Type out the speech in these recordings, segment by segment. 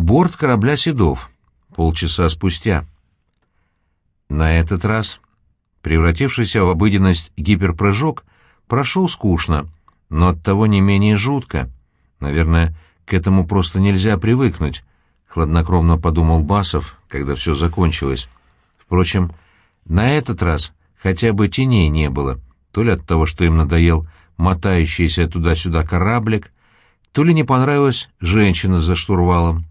борт корабля «Седов» полчаса спустя. На этот раз превратившийся в обыденность гиперпрыжок прошел скучно, но оттого не менее жутко. Наверное, к этому просто нельзя привыкнуть, — хладнокровно подумал Басов, когда все закончилось. Впрочем, на этот раз хотя бы теней не было, то ли от того, что им надоел мотающийся туда-сюда кораблик, то ли не понравилась женщина за штурвалом.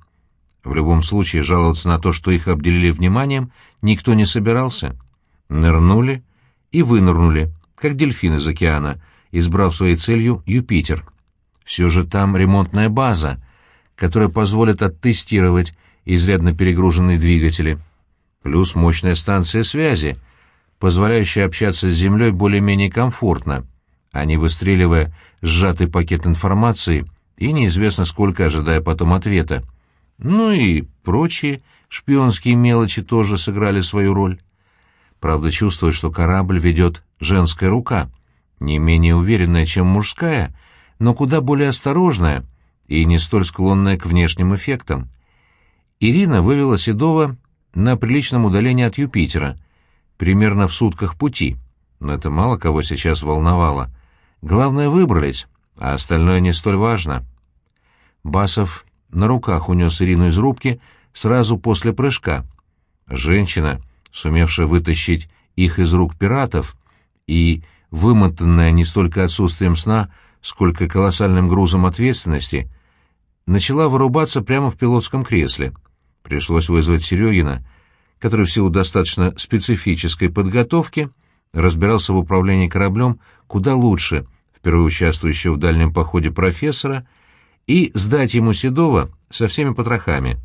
В любом случае, жаловаться на то, что их обделили вниманием, никто не собирался. Нырнули и вынырнули, как дельфин из океана, избрав своей целью Юпитер. Все же там ремонтная база, которая позволит оттестировать изрядно перегруженные двигатели. Плюс мощная станция связи, позволяющая общаться с Землей более-менее комфортно, а не выстреливая сжатый пакет информации и неизвестно сколько ожидая потом ответа. Ну и прочие шпионские мелочи тоже сыграли свою роль. Правда, чувствует, что корабль ведет женская рука, не менее уверенная, чем мужская, но куда более осторожная и не столь склонная к внешним эффектам. Ирина вывела Седова на приличном удалении от Юпитера, примерно в сутках пути, но это мало кого сейчас волновало. Главное, выбрались, а остальное не столь важно. Басов на руках унес Ирину из рубки сразу после прыжка. Женщина, сумевшая вытащить их из рук пиратов и вымотанная не столько отсутствием сна, сколько колоссальным грузом ответственности, начала вырубаться прямо в пилотском кресле. Пришлось вызвать Серегина, который в силу достаточно специфической подготовки разбирался в управлении кораблем куда лучше, впервые участвующего в дальнем походе профессора — и сдать ему Седова со всеми потрохами.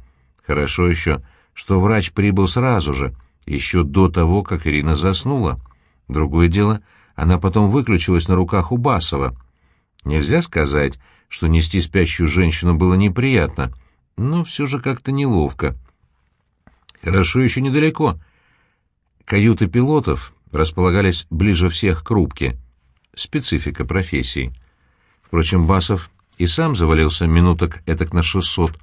Хорошо еще, что врач прибыл сразу же, еще до того, как Ирина заснула. Другое дело, она потом выключилась на руках у Басова. Нельзя сказать, что нести спящую женщину было неприятно, но все же как-то неловко. Хорошо еще недалеко. Каюты пилотов располагались ближе всех к рубке. Специфика профессии. Впрочем, Басов и сам завалился минуток этак на шестьсот.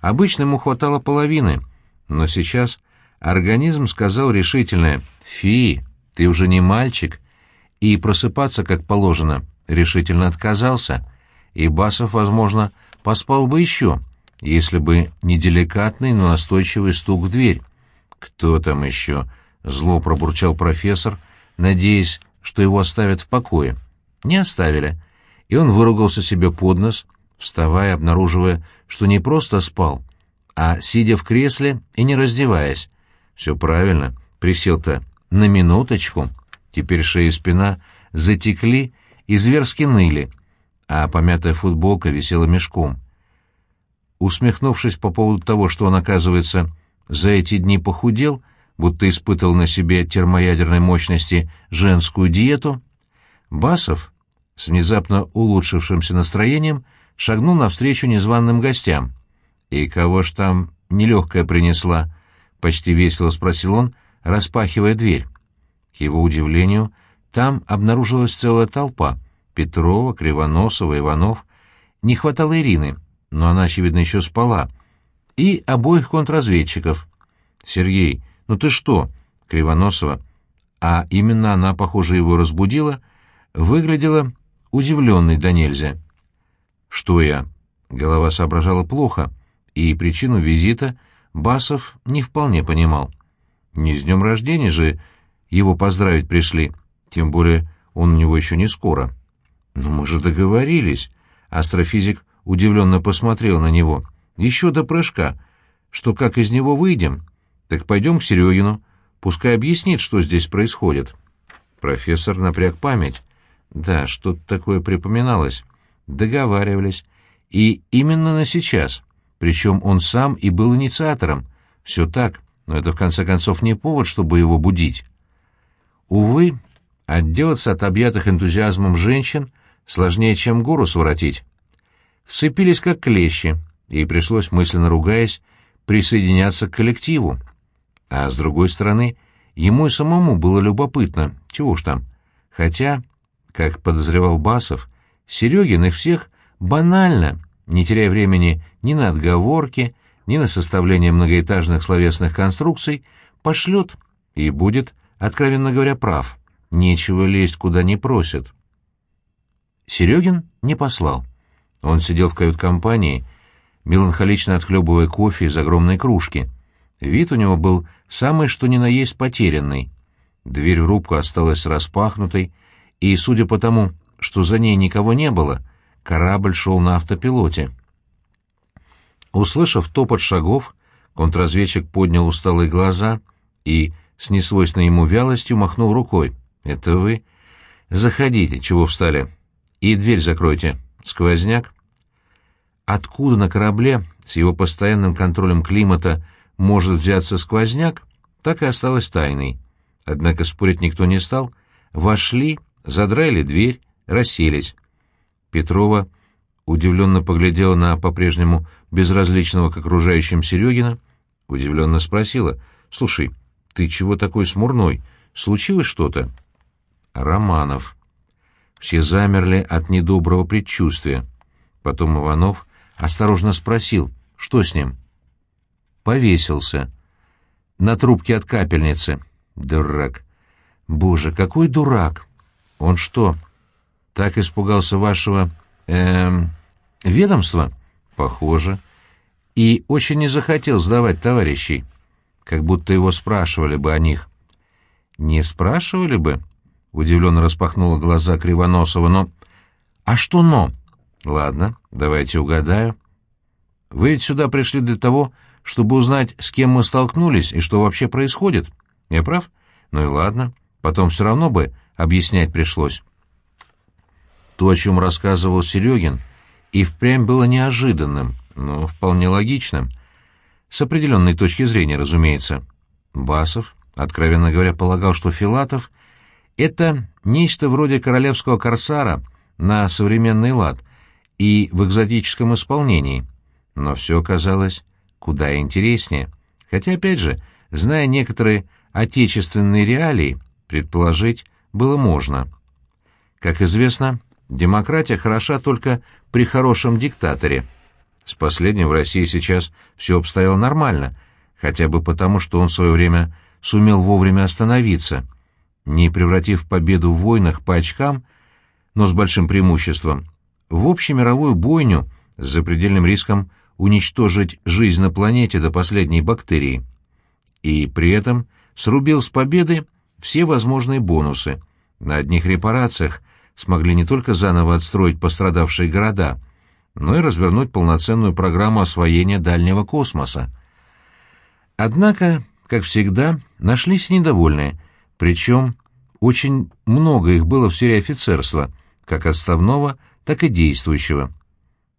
Обычно ему хватало половины, но сейчас организм сказал решительное «Фи, ты уже не мальчик», и просыпаться, как положено, решительно отказался, и Басов, возможно, поспал бы еще, если бы не деликатный, но настойчивый стук в дверь. «Кто там еще?» — зло пробурчал профессор, надеясь, что его оставят в покое. Не оставили — и он выругался себе под нос, вставая, обнаруживая, что не просто спал, а сидя в кресле и не раздеваясь. Все правильно, присел-то на минуточку. Теперь шея и спина затекли и зверски ныли, а помятая футболка висела мешком. Усмехнувшись по поводу того, что он, оказывается, за эти дни похудел, будто испытывал на себе термоядерной мощности женскую диету, Басов с внезапно улучшившимся настроением шагнул навстречу незваным гостям. «И кого ж там нелегкая принесла?» — почти весело спросил он, распахивая дверь. К его удивлению, там обнаружилась целая толпа — Петрова, Кривоносова, Иванов. Не хватало Ирины, но она, очевидно, еще спала. И обоих контрразведчиков. «Сергей, ну ты что?» — Кривоносова. А именно она, похоже, его разбудила, выглядела удивленный до нельзя. «Что я?» Голова соображала плохо, и причину визита Басов не вполне понимал. Не с днем рождения же его поздравить пришли, тем более он у него еще не скоро. «Но мы же договорились», — астрофизик удивленно посмотрел на него. «Еще до прыжка, что как из него выйдем, так пойдем к Серегину, пускай объяснит, что здесь происходит». Профессор напряг память. Да, что-то такое припоминалось. Договаривались. И именно на сейчас. Причем он сам и был инициатором. Все так, но это в конце концов не повод, чтобы его будить. Увы, отделаться от объятых энтузиазмом женщин сложнее, чем гору своротить. Вцепились как клещи, и пришлось, мысленно ругаясь, присоединяться к коллективу. А с другой стороны, ему и самому было любопытно, чего уж там. Хотя как подозревал Басов, Серегин их всех банально, не теряя времени ни на отговорки, ни на составление многоэтажных словесных конструкций, пошлет и будет, откровенно говоря, прав. Нечего лезть, куда не просят. Серегин не послал. Он сидел в кают-компании, меланхолично отхлебывая кофе из огромной кружки. Вид у него был самый что ни на есть потерянный. Дверь в рубку осталась распахнутой, и, судя по тому, что за ней никого не было, корабль шел на автопилоте. Услышав топот шагов, контрразведчик поднял усталые глаза и, с несвойственной ему вялостью, махнул рукой. «Это вы? Заходите, чего встали? И дверь закройте. Сквозняк?» Откуда на корабле с его постоянным контролем климата может взяться сквозняк, так и осталось тайной. Однако спорить никто не стал. Вошли, задрали дверь, расселись. Петрова удивленно поглядела на по-прежнему безразличного к окружающим Серегина, удивленно спросила, «Слушай, ты чего такой смурной? Случилось что-то?» «Романов». Все замерли от недоброго предчувствия. Потом Иванов осторожно спросил, что с ним. «Повесился. На трубке от капельницы. Дурак. Боже, какой дурак! Он что, так испугался вашего эм, ведомства? Похоже. И очень не захотел сдавать товарищей. Как будто его спрашивали бы о них. Не спрашивали бы? Удивленно распахнула глаза Кривоносова, но... А что но? Ладно, давайте угадаю. Вы ведь сюда пришли для того, чтобы узнать, с кем мы столкнулись и что вообще происходит. Я прав? Ну и ладно. Потом все равно бы объяснять пришлось. То, о чем рассказывал Серегин, и впрямь было неожиданным, но вполне логичным. С определенной точки зрения, разумеется. Басов, откровенно говоря, полагал, что Филатов — это нечто вроде королевского корсара на современный лад и в экзотическом исполнении. Но все оказалось куда интереснее. Хотя, опять же, зная некоторые отечественные реалии, предположить было можно. Как известно, демократия хороша только при хорошем диктаторе. С последним в России сейчас все обстояло нормально, хотя бы потому, что он в свое время сумел вовремя остановиться, не превратив победу в войнах по очкам, но с большим преимуществом, в общемировую бойню с запредельным риском уничтожить жизнь на планете до последней бактерии. И при этом срубил с победы все возможные бонусы. На одних репарациях смогли не только заново отстроить пострадавшие города, но и развернуть полноценную программу освоения дальнего космоса. Однако, как всегда, нашлись недовольные, причем очень много их было в сфере офицерства, как отставного, так и действующего.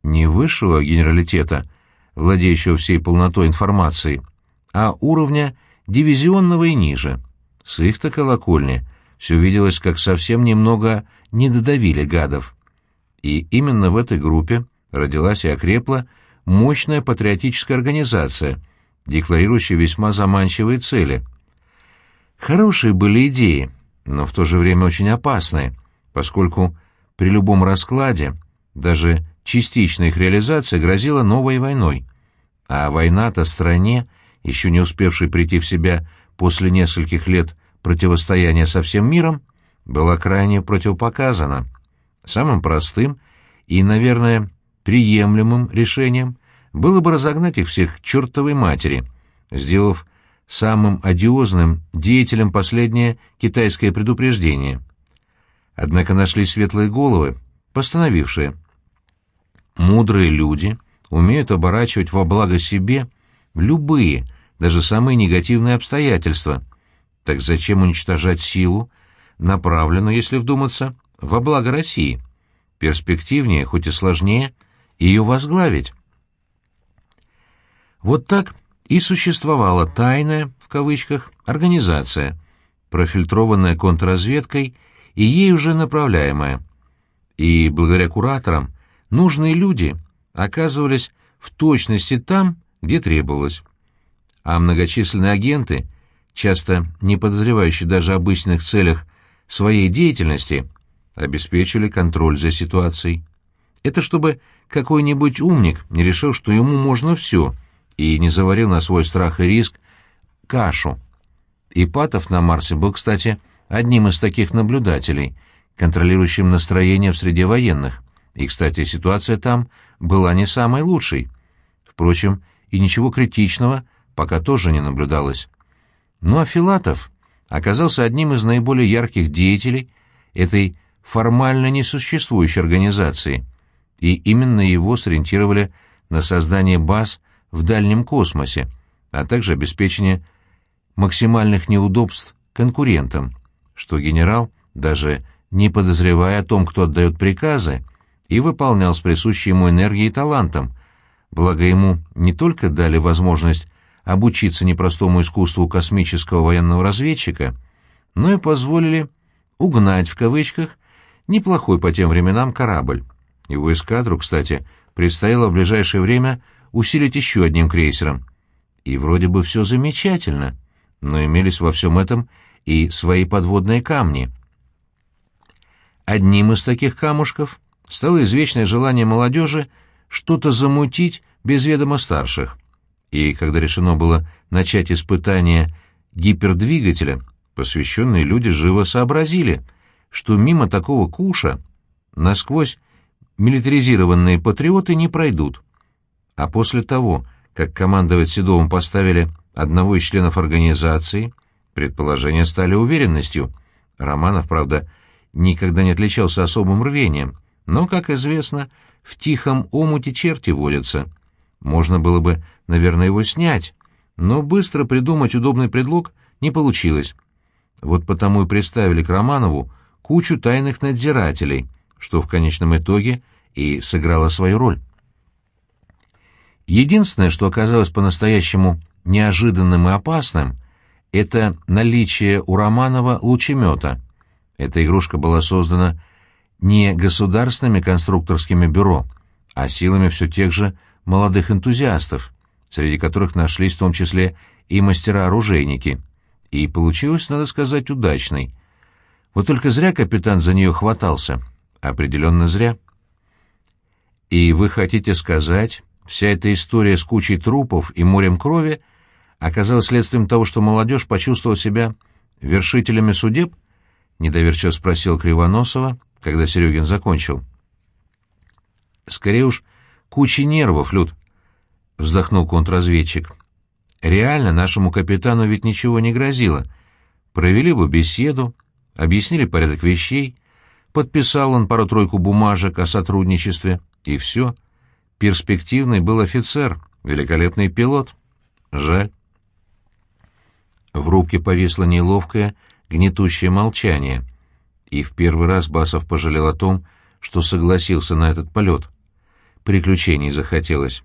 Не высшего генералитета, владеющего всей полнотой информации, а уровня дивизионного и ниже. С их-то колокольни все виделось, как совсем немного не додавили гадов. И именно в этой группе родилась и окрепла мощная патриотическая организация, декларирующая весьма заманчивые цели. Хорошие были идеи, но в то же время очень опасные, поскольку при любом раскладе, даже частичная их реализация грозила новой войной. А война-то стране, еще не успевшей прийти в себя после нескольких лет противостояния со всем миром, была крайне противопоказана. Самым простым и, наверное, приемлемым решением было бы разогнать их всех к чертовой матери, сделав самым одиозным деятелем последнее китайское предупреждение. Однако нашли светлые головы, постановившие. Мудрые люди умеют оборачивать во благо себе любые, даже самые негативные обстоятельства. Так зачем уничтожать силу, направленную, если вдуматься, во благо России? Перспективнее, хоть и сложнее, ее возглавить. Вот так и существовала тайная, в кавычках, организация, профильтрованная контрразведкой и ей уже направляемая. И благодаря кураторам нужные люди оказывались в точности там, где требовалось. А многочисленные агенты, часто не подозревающие даже обычных целях своей деятельности, обеспечили контроль за ситуацией. Это чтобы какой-нибудь умник не решил, что ему можно все, и не заварил на свой страх и риск кашу. Ипатов на Марсе был, кстати, одним из таких наблюдателей, контролирующим настроение в среде военных. И, кстати, ситуация там была не самой лучшей. Впрочем, и ничего критичного пока тоже не наблюдалось. Ну а Филатов оказался одним из наиболее ярких деятелей этой формально несуществующей организации, и именно его сориентировали на создание баз в дальнем космосе, а также обеспечение максимальных неудобств конкурентам, что генерал, даже не подозревая о том, кто отдает приказы, и выполнял с присущей ему энергией и талантом, благо ему не только дали возможность обучиться непростому искусству космического военного разведчика, но и позволили «угнать» в кавычках неплохой по тем временам корабль. Его эскадру, кстати, предстояло в ближайшее время усилить еще одним крейсером. И вроде бы все замечательно, но имелись во всем этом и свои подводные камни. Одним из таких камушков стало извечное желание молодежи что-то замутить без ведома старших. И когда решено было начать испытание гипердвигателя, посвященные люди живо сообразили, что мимо такого куша насквозь милитаризированные патриоты не пройдут. А после того, как командовать Седовым поставили одного из членов организации, предположения стали уверенностью. Романов, правда, никогда не отличался особым рвением, но, как известно, в тихом омуте черти водятся. Можно было бы, наверное, его снять, но быстро придумать удобный предлог не получилось. Вот потому и приставили к Романову кучу тайных надзирателей, что в конечном итоге и сыграло свою роль. Единственное, что оказалось по-настоящему неожиданным и опасным, это наличие у Романова лучемета. Эта игрушка была создана не государственными конструкторскими бюро, а силами все тех же молодых энтузиастов, среди которых нашлись в том числе и мастера-оружейники. И получилось, надо сказать, удачной. Вот только зря капитан за нее хватался. Определенно зря. И вы хотите сказать, вся эта история с кучей трупов и морем крови оказалась следствием того, что молодежь почувствовала себя вершителями судеб? Недоверчиво спросил Кривоносова, когда Серегин закончил. Скорее уж, куча нервов, Люд, — вздохнул контрразведчик. Реально нашему капитану ведь ничего не грозило. Провели бы беседу, объяснили порядок вещей, подписал он пару-тройку бумажек о сотрудничестве, и все. Перспективный был офицер, великолепный пилот. Жаль. В рубке повисло неловкое, гнетущее молчание, и в первый раз Басов пожалел о том, что согласился на этот полет. Приключений захотелось.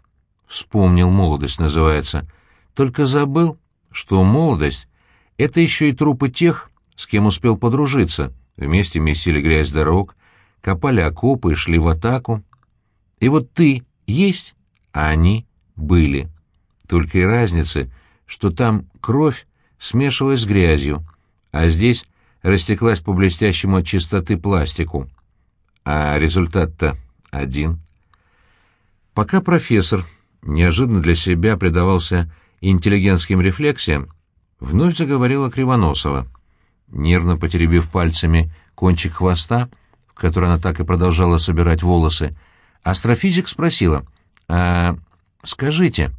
Вспомнил молодость, называется. Только забыл, что молодость — это еще и трупы тех, с кем успел подружиться. Вместе месили грязь дорог, копали окопы шли в атаку. И вот ты есть, а они были. Только и разницы, что там кровь смешивалась с грязью, а здесь растеклась по блестящему от чистоты пластику. А результат-то один. Пока профессор неожиданно для себя предавался интеллигентским рефлексиям, вновь заговорила Кривоносова. Нервно потеребив пальцами кончик хвоста, в который она так и продолжала собирать волосы, астрофизик спросила, «А скажите,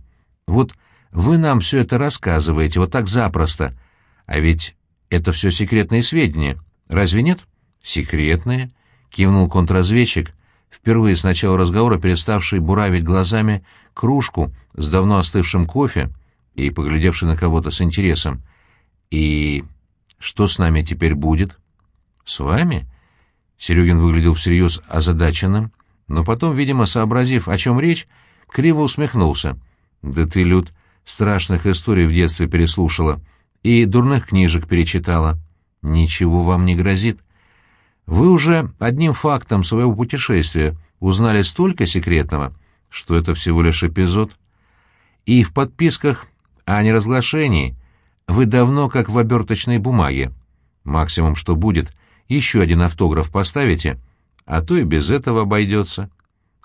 вот вы нам все это рассказываете вот так запросто, а ведь это все секретные сведения, разве нет?» «Секретные?» — кивнул контрразведчик, впервые с начала разговора переставший буравить глазами кружку с давно остывшим кофе и поглядевший на кого-то с интересом. «И что с нами теперь будет?» «С вами?» Серегин выглядел всерьез озадаченным, но потом, видимо, сообразив, о чем речь, криво усмехнулся. «Да ты, Люд, страшных историй в детстве переслушала и дурных книжек перечитала. Ничего вам не грозит. Вы уже одним фактом своего путешествия узнали столько секретного, что это всего лишь эпизод. И в подписках о неразглашении вы давно как в оберточной бумаге. Максимум, что будет, еще один автограф поставите, а то и без этого обойдется.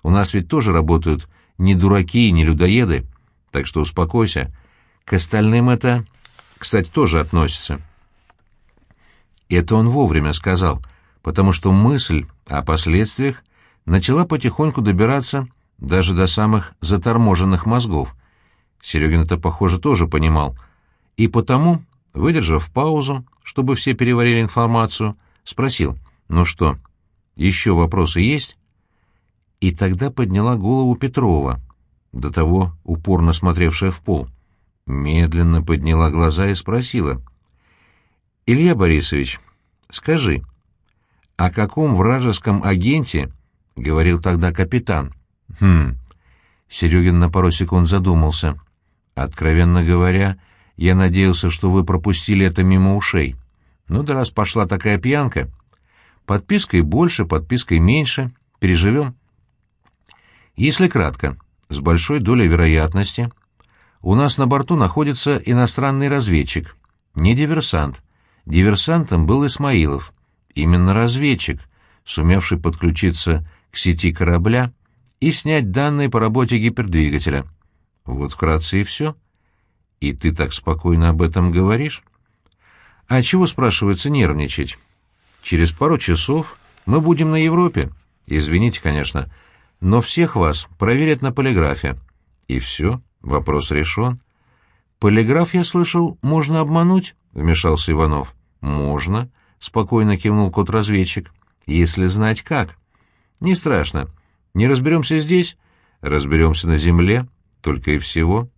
У нас ведь тоже работают не дураки и не людоеды, так что успокойся. К остальным это, кстати, тоже относится. Это он вовремя сказал, потому что мысль о последствиях начала потихоньку добираться даже до самых заторможенных мозгов. Серегин это, похоже, тоже понимал. И потому, выдержав паузу, чтобы все переварили информацию, спросил, «Ну что, еще вопросы есть?» И тогда подняла голову Петрова, до того упорно смотревшая в пол. Медленно подняла глаза и спросила, «Илья Борисович, скажи, о каком вражеском агенте — говорил тогда капитан. «Хм...» Серегин на пару секунд задумался. «Откровенно говоря, я надеялся, что вы пропустили это мимо ушей. Ну да раз пошла такая пьянка. Подпиской больше, подпиской меньше. Переживем». Если кратко, с большой долей вероятности, у нас на борту находится иностранный разведчик, не диверсант. Диверсантом был Исмаилов, именно разведчик, сумевший подключиться к сети корабля и снять данные по работе гипердвигателя. Вот вкратце и все. И ты так спокойно об этом говоришь? А чего, спрашивается, нервничать? Через пару часов мы будем на Европе. Извините, конечно, но всех вас проверят на полиграфе. И все, вопрос решен. Полиграф, я слышал, можно обмануть, — вмешался Иванов. Можно, — спокойно кивнул кот-разведчик, — если знать как. Не страшно. Не разберемся здесь, разберемся на земле, только и всего.